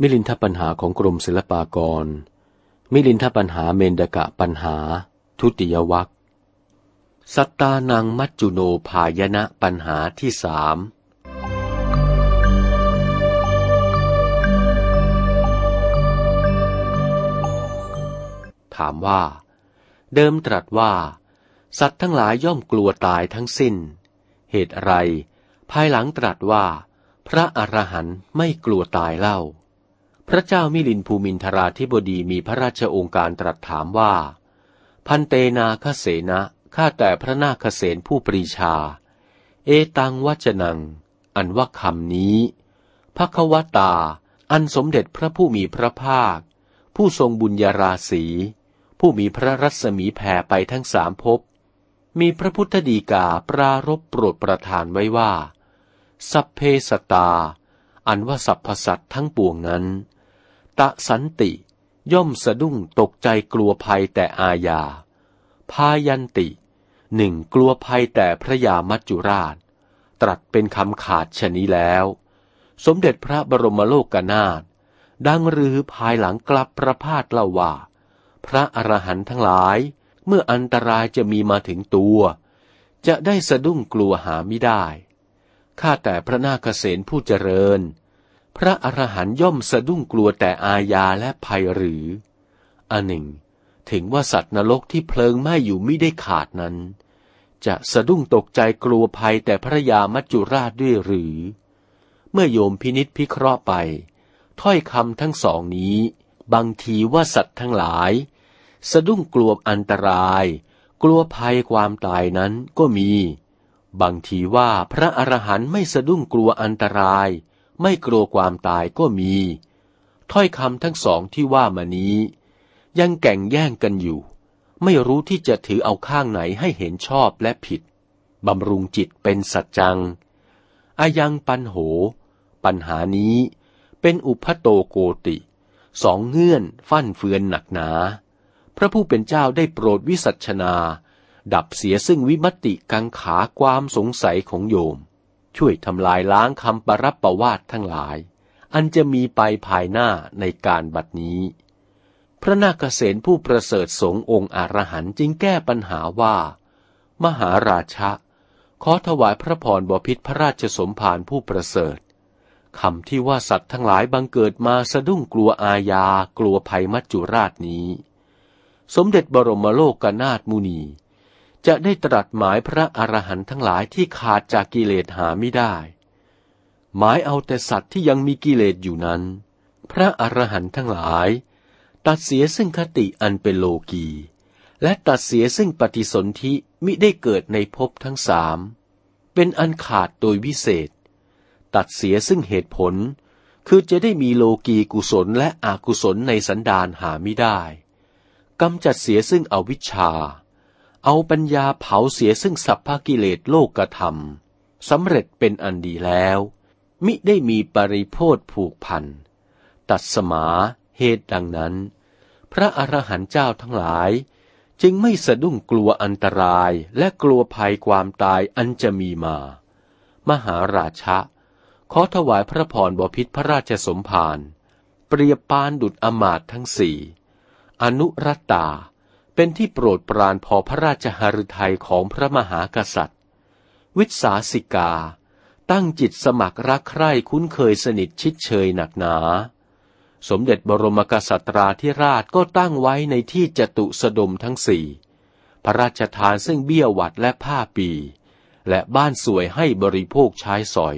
มิลินทปัญหาของกรมศิลปากร มิลินทปัญหาเมนดกะปัญหา ทุติยวัคสัตตานังมัจจุโนภายนะปัญหาที่สามถามว่า เดิมตรัสว่า สัตว์ทั้งหลายย่อมกลัวตายทั้งสิ้น เหตุอะไร ภายหลังตรัสว่า พระอรหันต์ไม่กลัวตายเล่า พระเจ้ามิลินภูมินทราธิบดีมีพระราชองค์การตรัสถามว่า พันเตนาคเสนะข้าแต่พระนาคเษนผู้ปรีชา เอตังวัจนัง อันว่าคำนี้พระควตา อันสมเด็จพระผู้มีพระภาค ผู้ทรงบุญญาราศี ผู้มีพระรัศมีแผ่ไปทั้งสามภพ มีพระพุทธดีกาปรารบโปรดประทานไว้ว่า สัพเพสตา อันว่าสัพพสัตทั้งปวงนั้น ตะสันติย่อมสะดุ้งตกใจกลัวภัยแต่อาญา พายันติหนึ่งกลัวภัยแต่พระยามัจจุราช ตรัสเป็นคำขาดชนี้แล้ว สมเด็จพระบรมโลกนาถดังรือภายหลังกลับประพาสเล่าว่า พระอรหันต์ทั้งหลาย เมื่ออันตรายจะมีมาถึงตัว จะได้สะดุ้งกลัวหาไม่ได้ ข้าแต่พระนาคเษนผู้เจริญ พระอรหันย่อมสะดุ้งกลัวแต่อาญาและภัยหรือ อันหนึ่ง ถึงว่าสัตว์นรกที่เพลิงไหม้อยู่ไม่ได้ขาดนั้น จะสะดุ้งตกใจกลัวภัยแต่พระยามัจจุราชด้วยหรือ เมื่อโยมพินิษพิเคราะห์ไป ถ้อยคำทั้งสองนี้ บางทีว่าสัตว์ทั้งหลาย สะดุ้งกลัวอันตราย กลัวภัยความตายนั้นก็มี บางทีว่าพระอรหันต์ไม่สะดุ้งกลัวอันตราย ไม่กลัวความตายก็มี ถ้อยคำทั้งสองที่ว่ามานี้ ยังแก่งแย่งกันอยู่ ไม่รู้ที่จะถือเอาข้างไหนให้เห็นชอบและผิดบำรุงจิตเป็นสัจจัง อายังปันโห ปัญหานี้เป็นอุพโตโกติ สองเงื่อนฟั่นเฟือนหนักหนา พระผู้เป็นเจ้าได้โปรดวิสัชนา ดับเสียซึ่งวิมติกังขาความสงสัยของโยม ช่วยทำลายล้างคำปรับประวาททั้งหลาย อันจะมีไปภายหน้าในการบัดนี้ พระนาคเษนผู้ประเสริฐสงองค์อรหันจึงแก้ปัญหาว่า มหาราชะ ขอถวายพระพรบพิษพระราชสมภารผู้ประเสริฐคำที่ว่าสัตว์ทั้งหลายบังเกิดมาสะดุ้งกลัวอาญากลัวภัยมัจจุราชนี้ สมเด็จบรมโลกกนาถมุนี จะได้ตรัสหมายพระอรหันต์ทั้งหลายที่ขาดจากกิเลสหาไม่ได้ หมายเอาแต่สัตว์ที่ยังมีกิเลสอยู่นั้น พระอรหันต์ทั้งหลาย ตัดเสียซึ่งคติอันเป็นโลกี และตัดเสียซึ่งปฏิสนธิมิได้เกิดในภพทั้งสามเป็นอันขาดโดยวิเศษ ตัดเสียซึ่งเหตุผล คือจะได้มีโลกีกุศลและอกุศลในสันดานหาไม่ได้ กำจัดเสียซึ่งอวิชชา เอาปัญญาเผาเสียซึ่งสัพพกิเลสโลกธรรมสำเร็จเป็นอันดีแล้ว มิได้มีปริโพธผูกพัน ตัดสมาเหตุดังนั้น พระอรหันต์เจ้าทั้งหลาย จึงไม่สะดุ้งกลัวอันตรายและกลัวภัยความตายอันจะมีมา มหาราชะ ขอถวายพระพรบพิษพระราชสมภารเปรียบปานดุดอมาตทั้งสี่ อนุรัตตา เป็นที่โปรดปรานพอพระราชหฤทัยของพระมหากษัตริย์ วิสาสิกา ตั้งจิตสมัครรักใคร่คุ้นเคยสนิทชิดเชยหนักหนา สมเด็จบรมกษัตราธิราชก็ตั้งไว้ในที่จตุสดมทั้งสี่ พระราชทานซึ่งเบี้ยวัดและผ้าปี และบ้านสวยให้บริโภคใช้สอย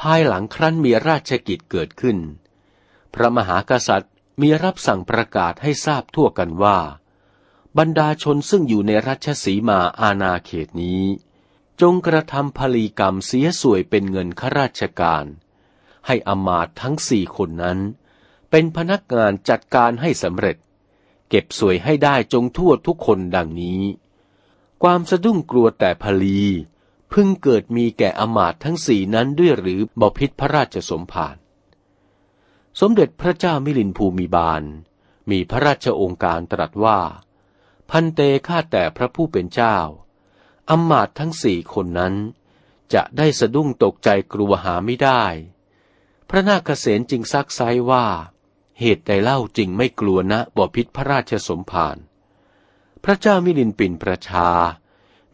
ภายหลังครั้นมีราชกิจเกิดขึ้นพระมหากษัตริย์ มีรับสั่งประกาศให้ทราบทั่วกันว่า บรรดาชนซึ่งอยู่ในรัชสีมาอาณาเขตนี้ จงกระทำผลีกรรมเสียสวยเป็นเงินข้าราชการ ให้อมาตทั้งสี่คนนั้น เป็นพนักงานจัดการให้สำเร็จ เก็บสวยให้ได้จงทั่วทุกคนดังนี้ ความสะดุ้งกลัวแต่พลี พึงเกิดมีแก่อมาตทั้งสี่นั้นด้วยหรือบพิษพระราชสมภาร สมเด็จพระเจ้ามิลินภูมิบาล มีพระราชองค์การตรัสว่า พันเตข้าแต่พระผู้เป็นเจ้าอำมาตย์ทั้งสี่คนนั้น จะได้สะดุ้งตกใจกลัวหาไม่ได้ พระนาคเษนจึงซักไซว่า เหตุใดเล่าจริงไม่กลัวนะบ่อพิษพระราชสมภารพระเจ้ามิลินปินประชา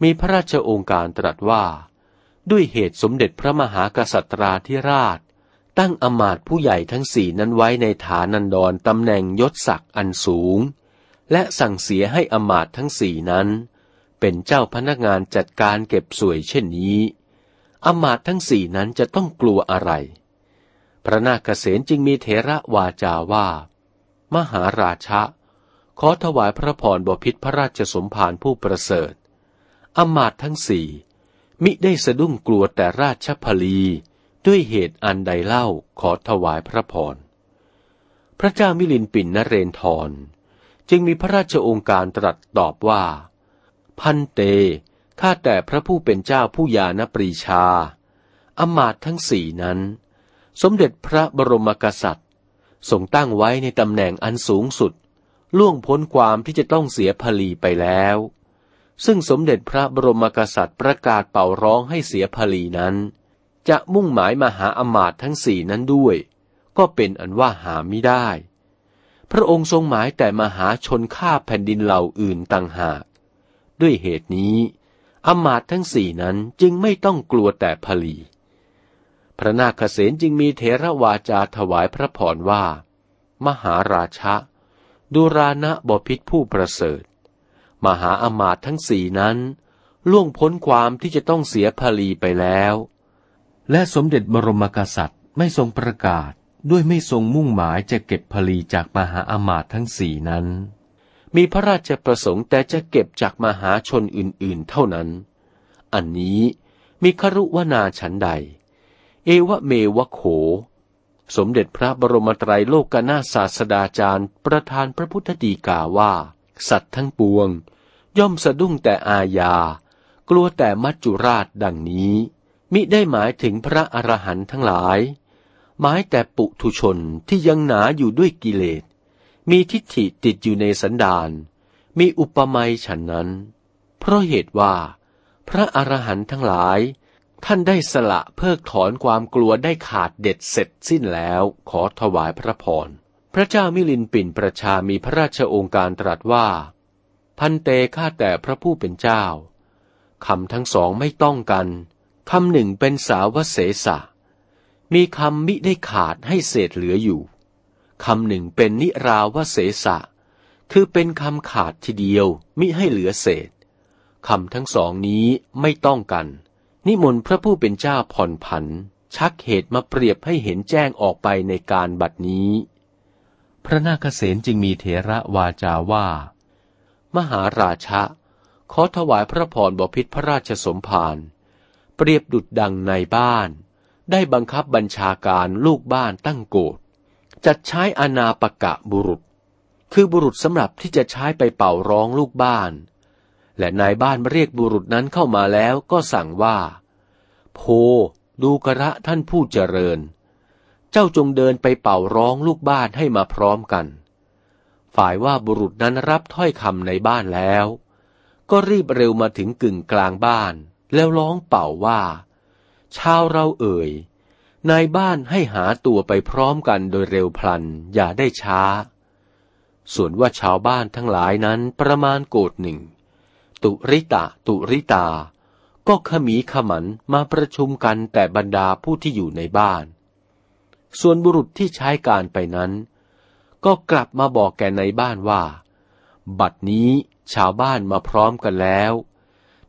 มีพระราชองค์การตรัสว่า ด้วยเหตุสมเด็จพระมหากษัตราธิราช ตั้งอมาตผู้ใหญ่ทั้งสี่นั้นไว้ในฐานันดรตำแหน่งยศศักดิ์อันสูง และสั่งเสียให้อมาตทั้งสี่นั้น เป็นเจ้าพนักงานจัดการเก็บสวยเช่นนี้ อมาตทั้งสี่นั้นจะต้องกลัวอะไร พระนาคเษนจึงมีเถระวาจาว่า มหาราชะ ขอถวายพระพรบพิษพระราชสมภารผู้ประเสริฐอมาตทั้งสี่มิได้สะดุ้งกลัวแต่ราชพลี ด้วยเหตุอันใดเล่าขอถวายพระพร พระเจ้ามิลินปินนเรนทร จึงมีพระราชองค์การตรัสตอบว่า พันเต ข้าแต่พระผู้เป็นเจ้าผู้ยานปรีชา อมาตทั้งสี่นั้น สมเด็จพระบรมกษัตริย์ทรงตั้งไว้ในตำแหน่งอันสูงสุด ล่วงพ้นความที่จะต้องเสียพลีไปแล้ว ซึ่งสมเด็จพระบรมกษัตริย์ประกาศเป่าร้องให้เสียพลีนั้น จะมุ่งหมายมาหาอมาตทั้งสี่นั้นด้วย ก็เป็นอันว่าหาไม่ได้ พระองค์ทรงหมายแต่มาหาชนข้าแผ่นดินเหล่าอื่นต่างหาก ด้วยเหตุนี้ อมาตทั้งสี่นั้นจึงไม่ต้องกลัวแต่พลี พระนาคเษนจึงมีเทระวาจาถวายพระพรว่า มหาราชะดุรานะบพิษผู้ประเสริฐ มหาอมาตทั้งสี่นั้น ล่วงพ้นความที่จะต้องเสียพลีไปแล้ว และสมเด็จบรมกษัตริย์ไม่ทรงประกาศด้วยไม่ทรงมุ่งหมายจะเก็บพลีจากมหาอมาตย์ทั้งสี่นั้น มีพระราชประสงค์แต่จะเก็บจากมหาชนอื่นๆ เท่านั้น อันนี้มีครุวนาฉันใด เอวะเมวะโข สมเด็จพระบรมไตรโลกนาศาสดาจารย์ ประธานพระพุทธดีกาว่า สัตว์ทั้งปวง ย่อมสะดุ้งแต่อาญา กลัวแต่มัจจุราชดังนี้ มิได้หมายถึงพระอรหันต์ทั้งหลาย หมายแต่ปุถุชนที่ยังหนาอยู่ด้วยกิเลส มีทิฏฐิติดอยู่ในสันดาน มีอุปมาฉันนั้น เพราะเหตุว่า พระอรหันต์ทั้งหลาย ท่านได้สละเพิกถอนความกลัวได้ขาดเด็ดเสร็จสิ้นแล้วขอถวายพระพร พระเจ้ามิลินปินประชามีพระราชองค์การตรัสว่า พันเตข้าแต่พระผู้เป็นเจ้าคำทั้งสองไม่ต้องกัน คำหนึ่งเป็นสาวเสสะ มีคำมิได้ขาดให้เศษเหลืออยู่ คำหนึ่งเป็นนิราวเสสะ คือเป็นคำขาดทีเดียวมิให้เหลือเศษ คำทั้งสองนี้ไม่ต้องกัน นิมนต์พระผู้เป็นเจ้าผ่อนผัน ชักเหตุมาเปรียบให้เห็นแจ้งออกไปในการบัดนี้ พระนาคเษนจึงมีเถระวาจาว่า มหาราชะขอถวายพระพรบพิษพระราชสมภาร เปรียบดุดดังในบ้าน ได้บังคับบัญชาการลูกบ้านตั้งโกรธจัดใช้อนาปกะบุรุษ คือบุรุษสำหรับที่จะใช้ไปเป่าร้องลูกบ้าน และนายบ้านเรียกบุรุษนั้นเข้ามาแล้วก็สั่งว่า โพดูกระท่านผู้เจริญ เจ้าจงเดินไปเป่าร้องลูกบ้านให้มาพร้อมกัน ฝ่ายว่าบุรุษนั้นรับถ้อยคำในบ้านแล้ว ก็รีบเร็วมาถึงกึ่งกลางบ้าน แล้วร้องเป่าว่า ชาวเราเอ่ย นายบ้านให้หาตัวไปพร้อมกันโดยเร็วพลัน อย่าได้ช้า ส่วนว่าชาวบ้านทั้งหลายนั้นประมาณโกดหนึ่ง ตุริตะตุริตา ก็ขมีขมันมาประชุมกันแต่บรรดาผู้ที่อยู่ในบ้าน ส่วนบุรุษที่ใช้การไปนั้น ก็กลับมาบอกแก่ในบ้านว่า บัดนี้ชาวบ้านมาพร้อมกันแล้ว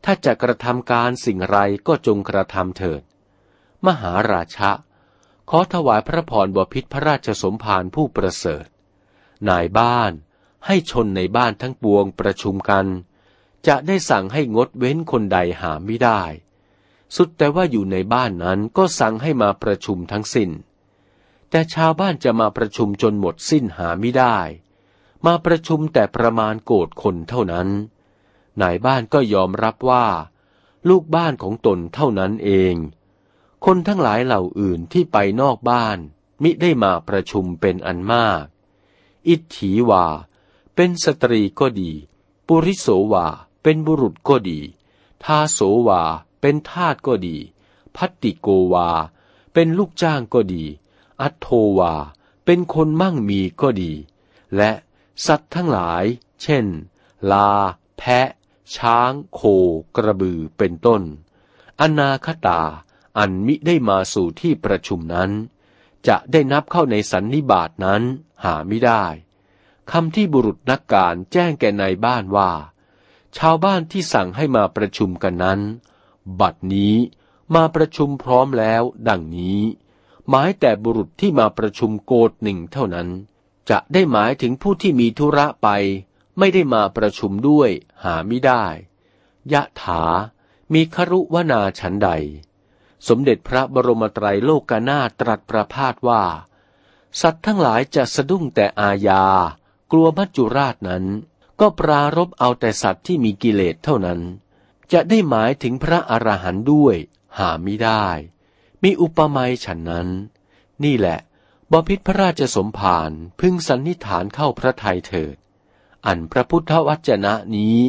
ถ้าจะกระทำการสิ่งไรก็จงกระทำเถิด มหาราชะ ขอถวายพระพรบพิษพระราชสมภารผู้ประเสริฐ นายบ้านให้ชนในบ้านทั้งปวงประชุมกัน จะได้สั่งให้งดเว้นคนใดหาไม่ได้ สุดแต่ว่าอยู่ในบ้านนั้นก็สั่งให้มาประชุมทั้งสิน้น แต่ชาวบ้านจะมาประชุมจนหมดสิ้นหาไม่ได้ มาประชุมแต่ประมาณโกดคนเท่านั้น นายบ้านก็ยอมรับว่า ลูกบ้านของตนเท่านั้นเอง คนทั้งหลายเหล่าอื่นที่ไปนอกบ้าน มิได้มาประชุมเป็นอันมาก อิทถีวา เป็นสตรีก็ดี ปุริโสวา เป็นบุรุษก็ดี ทาโสวา เป็นทาสก็ดี พัตติโกวา เป็นลูกจ้างก็ดี อัตโทวา เป็นคนมั่งมีก็ดี และสัตว์ทั้งหลาย เช่น ลา แพะ ช้างโคกระบือเป็นต้น อนาคตาอันมิได้มาสู่ที่ประชุมนั้น จะได้นับเข้าในสันนิบาตนั้นหาไม่ได้คำที่บุรุษนักการแจ้งแก่ในบ้านว่า ชาวบ้านที่สั่งให้มาประชุมกันนั้น บัดนี้มาประชุมพร้อมแล้วดังนี้ หมายแต่บุรุษที่มาประชุมโกดหนึ่งเท่านั้น จะได้หมายถึงผู้ที่มีธุระไป ไม่ได้มาประชุมด้วยหาไม่ได้ ยะถา มีครุวนาฉันใด สมเด็จพระบรมไตรโลกนาตรัสประพาสว่า สัตว์ทั้งหลายจะสะดุ้งแต่อาญา กลัวมัจจุราชนั้น ก็ปรารบเอาแต่สัตว์ที่มีกิเลสเท่านั้น จะได้หมายถึงพระอรหันต์ด้วย หาไม่ได้ มีอุปมาฉันนั้น นี่แหละบพิษพระราชสมภารพึงสันนิฐานเข้าพระทัยเถิด อันพระพุทธวจนะนี้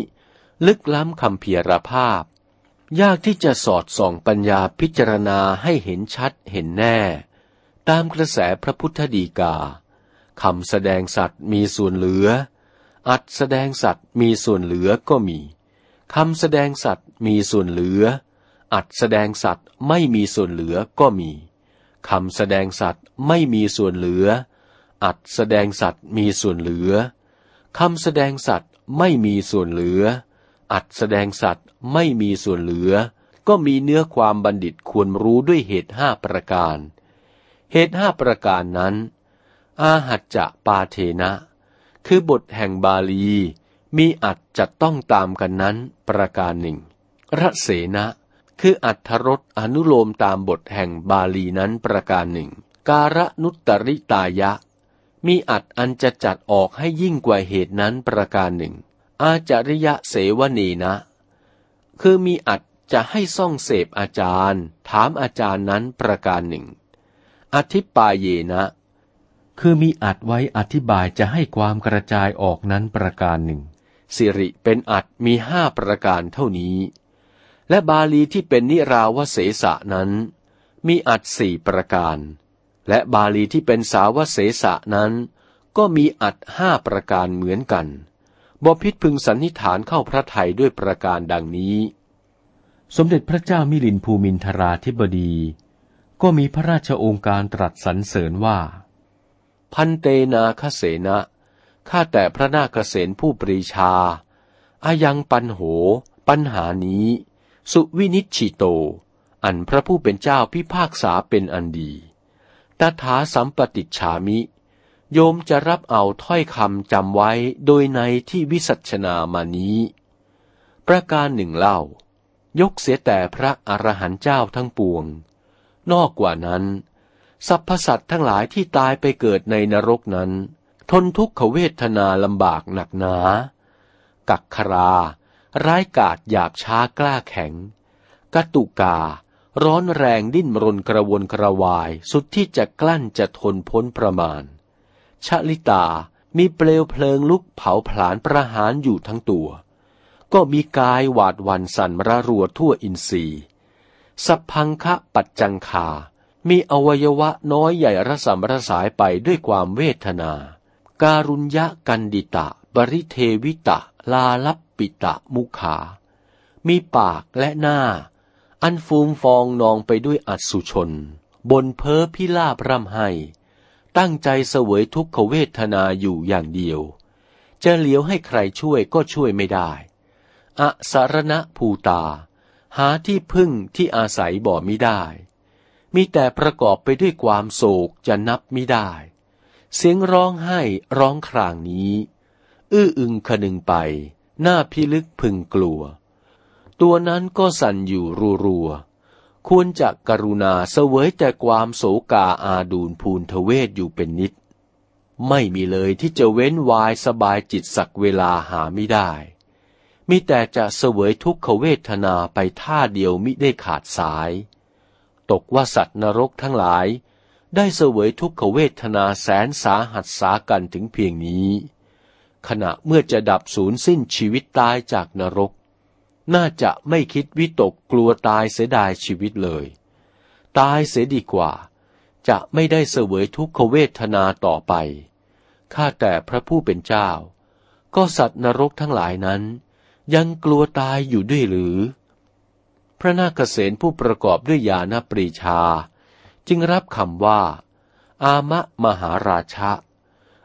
ลึกล้ำคำเพียรภาพ ยากที่จะสอดส่องปัญญาพิจารณาให้เห็นชัดเห็นแน่ ตามกระแสพระพุทธดีกาคำแสดงสัตว์มีส่วนเหลือ อัดแสดงสัตว์มีส่วนเหลือก็มีคำแสดงสัตว์มีส่วนเหลือ อัดแสดงสัตว์ไม่มีส่วนเหลือก็มีคำแสดงสัตว์ไม่มีส่วนเหลือ อัดแสดงสัตว์มีส่วนเหลือ คำแสดงสัตว์ไม่มีส่วนเหลือ อัดแสดงสัตว์ไม่มีส่วนเหลือ ก็มีเนื้อความบัณฑิตควรรู้ด้วยเหตุห้าประการ เหตุห้าประการนั้น อาหัจจะปาเทนะ คือบทแห่งบาลี มีอัดจะต้องตามกันนั้นประการหนึ่งระเสนะคืออัตถรสอนุโลมตามบทแห่งบาลีนั้นประการหนึ่ง การนุตริตายะ มีอัดอันจะจัดออกให้ยิ่งกว่าเหตุนั้นประการหนึ่ง อาจาริยะเสวนีนะ คือมีอัดจะให้ซ่องเสพอาจารย์ ถามอาจารย์นั้นประการหนึ่ง อธิปายเยนะ คือมีอัดไว้อธิบายจะให้ความกระจายออกนั้นประการหนึ่ง สิริเป็นอัดมีห้าประการเท่านี้ และบาลีที่เป็นนิราวเสสะนั้น มีอัดสี่ประการ และบาลีที่เป็นสาวเสสะนั้น ก็มีอัดห้าประการเหมือนกันบพิษพึงสันนิฐานเข้าพระไทยด้วยประการดังนี้ สมเด็จพระเจ้ามิลินภูมินทราธิบดี ก็มีพระราชโองการตรัสสรรเสริญว่า พันเตนาคเสนะข้าแต่พระนาคเสนผู้ปรีชาอายังปันโห ปัญหานี้ สุวินิชิโต อันพระผู้เป็นเจ้าพิพากษาเป็นอันดี ตถาสัมปติฉามิ โยมจะรับเอาถ้อยคำจำไว้โดยในที่วิสัชนามานี้ ประการหนึ่งเล่า ยกเสียแต่พระอรหันต์เจ้าทั้งปวง นอกกว่านั้น สรรพสัตว์ทั้งหลายที่ตายไปเกิดในนรกนั้น ทนทุกขเวทนาลำบากหนักหนา กักครา ร้ายกาจหยาบช้ากล้าแข็งกตุกา ร้อนแรงดิ้นรนกระวนกระวายสุดที่จะกลั้นจะทนพ้นประมาณ ชะลิตามีเปลวเพลิงลุกเผาผลาญประหารอยู่ทั้งตัว ก็มีกายหวาดวันสั่นระรัวทั่วอินทรีย์สัพพังคะปัจจังคา มีอวัยวะน้อยใหญ่ระสำระสายไปด้วยความเวทนา การุญยะกันดิตะ บริเทวิตะ ลาลับปิตะมุขา มีปากและหน้า อันฟูมฟองนองไปด้วยอัศชน บนเพ้อพิลาบร่ำให้ ตั้งใจเสวยทุกขเวทนาอยู่อย่างเดียว จะเลี้ยวให้ใครช่วยก็ช่วยไม่ได้ อสารณะภูตา หาที่พึ่งที่อาศัยบ่มิได้ มีแต่ประกอบไปด้วยความโศกจะนับไม่ได้ เสียงร้องไห้ร้องครางนี้ อื้ออึงคนึงไป หน้าพิลึกพึงกลัว ตัวนั้นก็สั่นอยู่รัวๆ ควรจะกรุณาเสวยแต่ความโศกาอาดูลภูนทเวศอยู่เป็นนิด ไม่มีเลยที่จะเว้นวายสบายจิตสักเวลาหาไม่ได้มีแต่จะเสวยทุกขเวทนาไปท่าเดียวมิได้ขาดสาย ตกว่าสัตว์นรกทั้งหลาย ได้เสวยทุกขเวทนาแสนสาหัสสากันถึงเพียงนี้ ขณะเมื่อจะดับสูญสิ้นชีวิตตายจากนรก น่าจะไม่คิดวิตกกลัวตายเสียดายชีวิตเลย ตายเสียดีกว่า จะไม่ได้เสวยทุกขเวทนาต่อไป ข้าแต่พระผู้เป็นเจ้า ก็สัตว์นรกทั้งหลายนั้น ยังกลัวตายอยู่ด้วยหรือ พระนาคเษนผู้ประกอบด้วยญาณปรีชา จึงรับคำว่า อามะมหาราชะ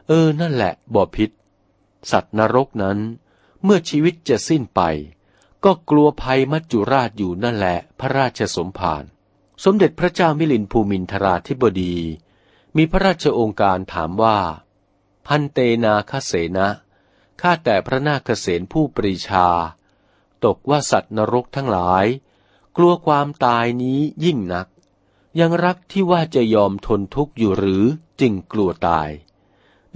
เออนั่นแหละบ่อพิษสัตว์นรกนั้นเมื่อชีวิตจะสิ้นไป ก็กลัวภัยมัจจุราชอยู่นั่นแหละพระราชสมภาร สมเด็จพระเจ้ามิลินภูมินทราธิบดี มีพระราชองค์การถามว่า พันเตนาคเสนะข้าแต่พระนาคเษนผู้ปรีชา ตกว่าสัตว์นรกทั้งหลาย กลัวความตายนี้ยิ่งนัก ยังรักที่ว่าจะยอมทนทุกข์อยู่หรือจึงกลัวตาย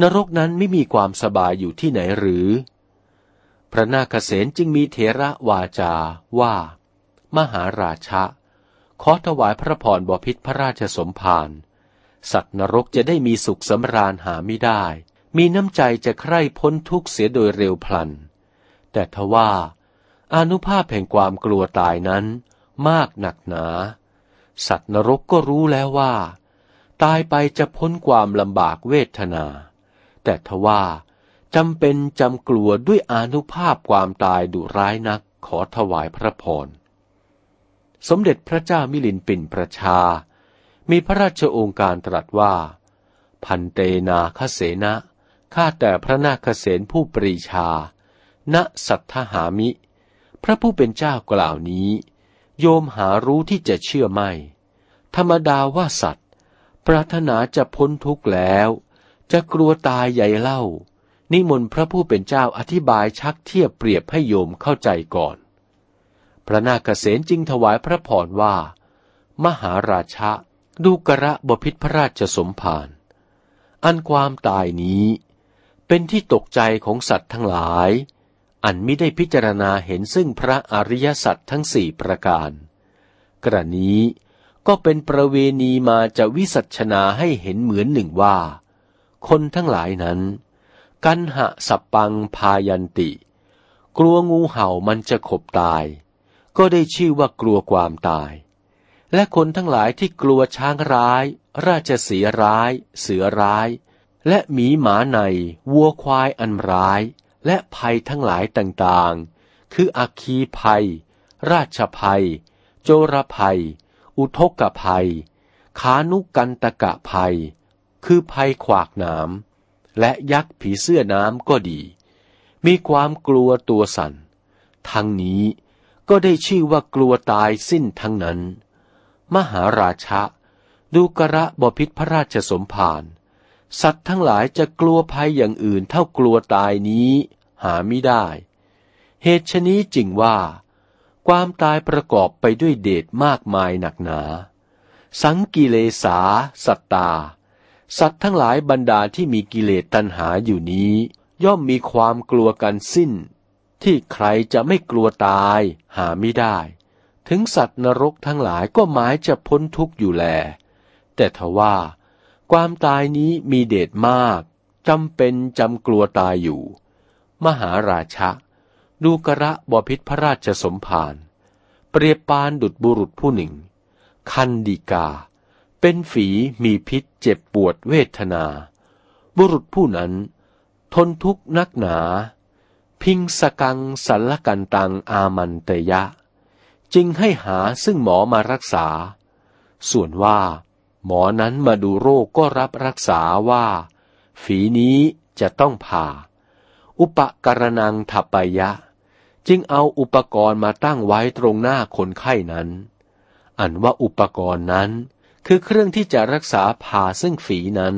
นรกนั้นไม่มีความสบายอยู่ที่ไหนหรือ พระนาคเษนจึงมีเถระวาจาว่า มหาราชะ ขอถวายพระพรบพิษพระราชสมภารสัตว์นรกจะได้มีสุขสำราญหาไม่ได้ มีน้ำใจจะใคร่พ้นทุกข์เสียโดยเร็วพลัน แต่ทว่าอนุภาพแห่งความกลัวตายนั้นมากหนักหนา สัตว์นรกก็รู้แล้วว่า ตายไปจะพ้นความลำบากเวทนา แต่ทว่า จำเป็นจำกลัวด้วยอนุภาพความตายดุร้ายนักขอถวายพระพร สมเด็จพระเจ้ามิลินปินประชา มีพระราชโองการตรัสว่า พันเตนาคเสนะข้าแต่พระนาคเสนผู้ปรีชา ณ สัทธหามิ พระผู้เป็นเจ้ากล่าวนี้ โยมหารู้ที่จะเชื่อไม่ ธรรมดาว่าสัตว์ ปรารถนาจะพ้นทุกข์แล้ว จะกลัวตายใหญ่เล่า นิมนต์พระผู้เป็นเจ้าอธิบายชักเทียบเปรียบให้โยมเข้าใจก่อน พระนาคเษนจึงถวายพระพรว่า มหาราชะดูกระบพิษพระราชสมภารอันความตายนี้ เป็นที่ตกใจของสัตว์ทั้งหลาย อันไม่ได้พิจารณาเห็นซึ่งพระอริยสัจทั้งสี่ประการ กระนี้ก็เป็นประเวณีมาจะวิสัชนาให้เห็นเหมือนหนึ่งว่า คนทั้งหลายนั้น กันหะสับปังพายันติ กลัวงูเห่ามันจะขบตาย ก็ได้ชื่อว่ากลัวความตาย และคนทั้งหลายที่กลัวช้างร้าย ราชสีร้าย เสือร้าย และหมีหมาใน วัวควายอันร้าย และภัยทั้งหลายต่างๆ คืออัคคีภัย ราชภัย โจรภัย อุทกภัย ขานุกันตกะภัย คือภัยขวากหน้ำ และยักษ์ผีเสื้อน้ำก็ดี มีความกลัวตัวสัน่น ทั้งนี้ก็ได้ชื่อว่ากลัวตายสิ้นทั้งนั้น มหาราชะดูกระบพิษพระราชสมภารสัตว์ทั้งหลายจะกลัวภัยอย่างอื่นเท่ากลัวตายนี้หาไม่ได้ เหตุชนี้จริงว่า ความตายประกอบไปด้วยเดชมากมายหนักหนา สังกิเลสา สัตตา สัตว์ทั้งหลายบรรดาที่มีกิเลสตัณหาอยู่นี้ ย่อมมีความกลัวกันสิ้น ที่ใครจะไม่กลัวตายหาไม่ได้ ถึงสัตว์นรกทั้งหลายก็หมายจะพ้นทุกข์อยู่แล แต่ทว่า ความตายนี้มีเดชมากจำเป็นจำกลัวตายอยู่ มหาราชะ ดูกระบพิษพระราชสมภารเปรียบปานดุจบุรุษผู้หนึ่ง คันดีกา เป็นฝีมีพิษเจ็บปวดเวทนา บุรุษผู้นั้น ทนทุกข์นักหนา พิงสกังสัลกันตังอามันเตยะ จึงให้หาซึ่งหมอมารักษา ส่วนว่า หมอนั้นมาดูโรคก็รับรักษาว่า ฝีนี้จะต้องผ่า อุปกรณังทัปยะ จึงเอาอุปกรณ์มาตั้งไว้ตรงหน้าคนไข้นั้น อันว่าอุปกรณ์นั้น คือเครื่องที่จะรักษาผ่าซึ่งฝีนั้น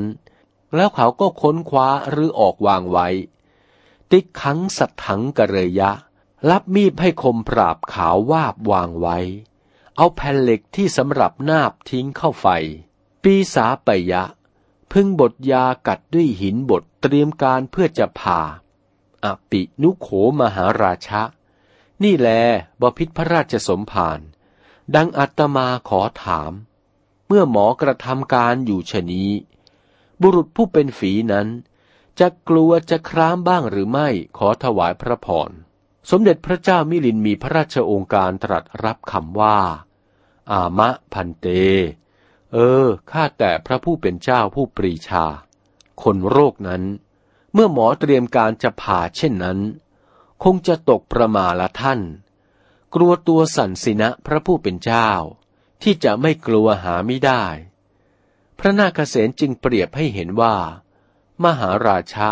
แล้วเขาก็ค้นคว้าหรือออกวางไว้ ติขังสัตถังกระเรยะ รับมีดให้คมปราบขาววาบวางไว้ เอาแผ่นเหล็กที่สำหรับนาบทิ้งเข้าไฟ ปีสาปยะ พึ่งบทยากัดด้วยหินบทเตรียมการเพื่อจะผ่าอปินุโขมหาราชะ นี่แลบพิษพระราชสมภารดังอัตมาขอถาม เมื่อหมอกระทำการอยู่ชนี้ บุรุษผู้เป็นฝีนั้น จะกลัวจะคร้ามบ้างหรือไม่ขอถวายพระพร สมเด็จพระเจ้ามิลินมีพระราชองค์การตรัสรับคำว่า อามะพันเต เออ ข้าแต่พระผู้เป็นเจ้าผู้ปรีชา คนโรคนั้น เมื่อหมอเตรียมการจะผ่าเช่นนั้น คงจะตกประมาละท่าน กลัวตัวสั่นสินะพระผู้เป็นเจ้า ที่จะไม่กลัวหาไม่ได้ พระนาคเษนจึงเปรียบให้เห็นว่า มหาราชะ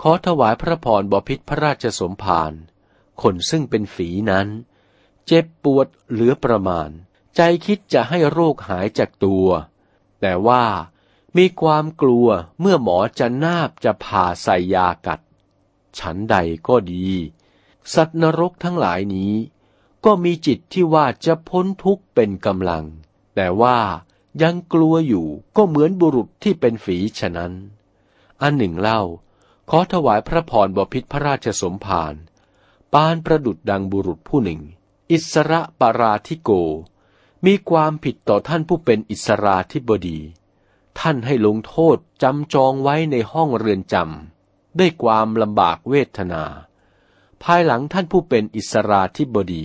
ขอถวายพระพรบพิษพระราชสมภารคนซึ่งเป็นฝีนั้น เจ็บปวดเหลือประมาณ ใจคิดจะให้โรคหายจากตัว แต่ว่ามีความกลัวเมื่อหมอจะนาบจะผ่าใส่ยากัด ฉันใดก็ดี สัตว์นรกทั้งหลายนี้ ก็มีจิตที่ว่าจะพ้นทุกข์เป็นกำลัง แต่ว่ายังกลัวอยู่ก็เหมือนบุรุษที่เป็นฝีฉะนั้น อันหนึ่งเล่า ขอถวายพระพรบพิษพระราชสมภารปานประดุดดังบุรุษผู้หนึ่ง อิสระปาราธิโก มีความผิดต่อท่านผู้เป็นอิสราธิบดี ท่านให้ลงโทษจำจองไว้ในห้องเรือนจำด้วยความลำบากเวทนา ภายหลังท่านผู้เป็นอิสราธิบดี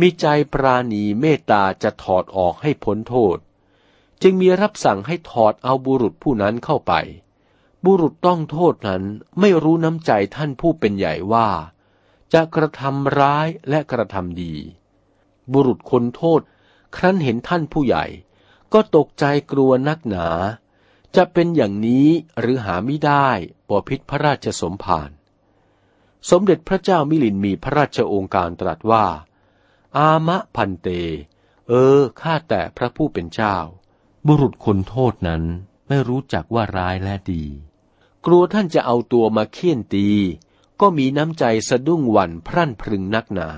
มีใจปราณีเมตตาจะถอดออกให้พ้นโทษ จึงมีรับสั่งให้ถอดเอาบุรุษผู้นั้นเข้าไป บุรุษต้องโทษนั้นไม่รู้น้ำใจท่านผู้เป็นใหญ่ว่า จะกระทำร้ายและกระทำดี บุรุษคนโทษ ครั้นเห็นท่านผู้ใหญ่ ก็ตกใจกลัวนักหนา จะเป็นอย่างนี้หรือหาไม่ได้ปอพิษพระราชสมภารสมเด็จพระเจ้ามิลินมีพระราชโองการตรัสว่า อามะพันเต เออ ข้าแต่พระผู้เป็นเจ้า บุรุษคนโทษนั้นไม่รู้จักว่าร้ายและดี กลัวท่านจะเอาตัวมาเคี่ยนตี ก็มีน้ำใจสะดุ้งหวั่นพรั่นพรึงนักหนา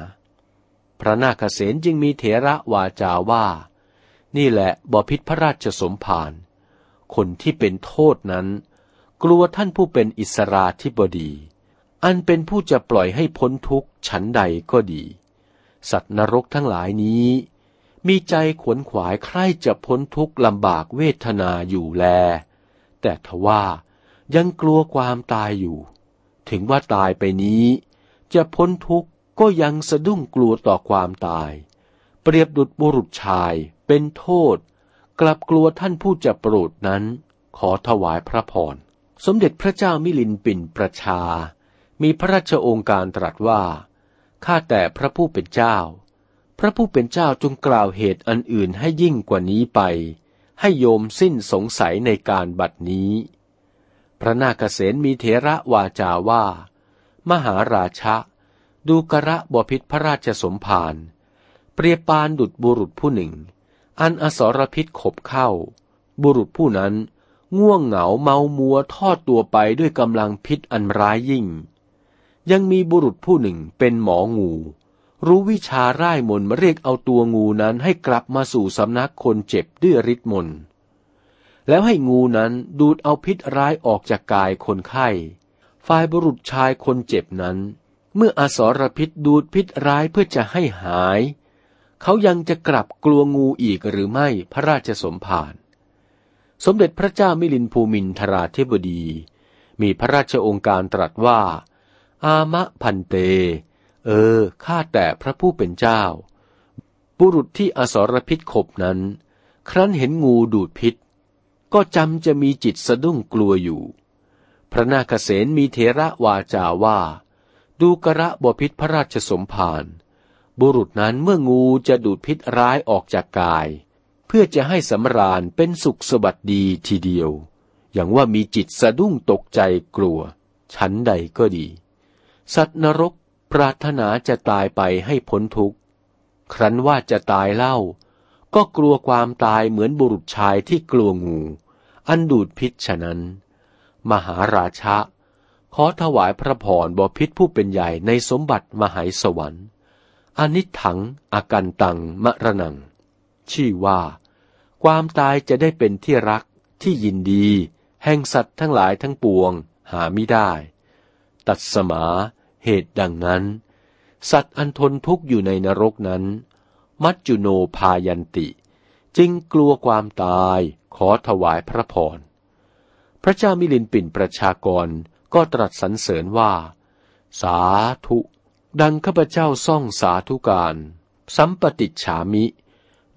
พระนาคเษนจึงมีเถระวาจาว่า นี่แหละบพิษพระราชสมภาร คนที่เป็นโทษนั้น กลัวท่านผู้เป็นอิสราธิบดี อันเป็นผู้จะปล่อยให้พ้นทุกข์ฉันใดก็ดี สัตว์นรกทั้งหลายนี้ มีใจขวนขวายใคร่จะพ้นทุกข์ลำบากเวทนาอยู่แล แต่ทว่ายังกลัวความตายอยู่ ถึงว่าตายไปนี้ จะพ้นทุกข์ก็ยังสะดุ้งกลัวต่อความตาย เปรียบดุจบุรุษชายเป็นโทษ กลับกลัวท่านผู้จะโปรดนั้น ขอถวายพระพรสมเด็จพระเจ้ามิลินปินประชา มีพระราชองค์การตรัสว่า ข้าแต่พระผู้เป็นเจ้า พระผู้เป็นเจ้าจงกล่าวเหตุอันอื่นให้ยิ่งกว่านี้ไป ให้โยมสิ้นสงสัยในการบัดนี้ พระนาคเษนมีเถระวาจาว่า มหาราชะ ดูกระบพิษพระราชสมภาร เปรียบปานดุดบุรุษผู้หนึ่ง อันอสรพิษขบเข้า บุรุษผู้นั้นง่วงเหงาเมามัวทอดตัวไปด้วยกำลังพิษอันร้ายยิ่ง ยังมีบุรุษผู้หนึ่งเป็นหมองู รู้วิชาร่ายมนมาเรียกเอาตัวงูนั้นให้กลับมาสู่สำนักคนเจ็บด้วยฤทธิ์มนต์แล้วให้งูนั้นดูดเอาพิษร้ายออกจากกายคนไข้ ฝ่ายบุรุษชายคนเจ็บนั้น เมื่ออสรพิษดูดพิษร้ายเพื่อจะให้หาย เขายังจะกลับกลัวงูอีกหรือไม่พระราชสมภาร สมเด็จพระเจ้ามิลินภูมินทราธิบดี มีพระราชองค์การตรัสว่า อามะพันเต เออ ข้าแต่พระผู้เป็นเจ้า บุรุษที่อสรพิษขบนั้น ครั้นเห็นงูดูดพิษ ก็จำจะมีจิตสะดุ้งกลัวอยู่ พระนาคเษนมีเทระวาจาว่า ดูกระบพิษพระราชสมภารบุรุษนั้นเมื่องูจะดูดพิษร้ายออกจากกาย เพื่อจะให้สำราญเป็นสุขสวัสดีทีเดียว อย่างว่ามีจิตสะดุ้งตกใจกลัว ชั้นใดก็ดี สัตว์นรกปรารถนาจะตายไปให้พ้นทุกข์ ครั้นว่าจะตายเล่า ก็กลัวความตายเหมือนบุรุษชายที่กลัวงู อันดูดพิษฉะนั้น มหาราชะ ขอถวายพระพรบพิษผู้เป็นใหญ่ในสมบัติมหายสวรรค์อนิถังอากันตังมะระนัง ชื่อว่า ความตายจะได้เป็นที่รักที่ยินดี แห่งสัตว์ทั้งหลายทั้งปวงหาไม่ได้ ตัดสมา เหตุดังนั้น สัตว์อันทนทุกข์อยู่ในนรกนั้น มัจจุโนพายันติ จึงกลัวความตายขอถวายพระพร พระเจ้ามิลินปินประชากรก็ตรัสสรรเสริญว่า สาธุ ดังข้าพเจ้าซ่องสาธุการสัมปติฉามิ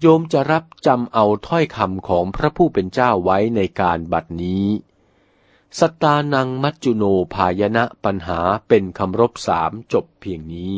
โยมจะรับจำเอาถ้อยคำของพระผู้เป็นเจ้าไว้ในการบัดนี้ สตานังมัจจุโนภายณะปัญหาเป็นคำรบสามจบเพียงนี้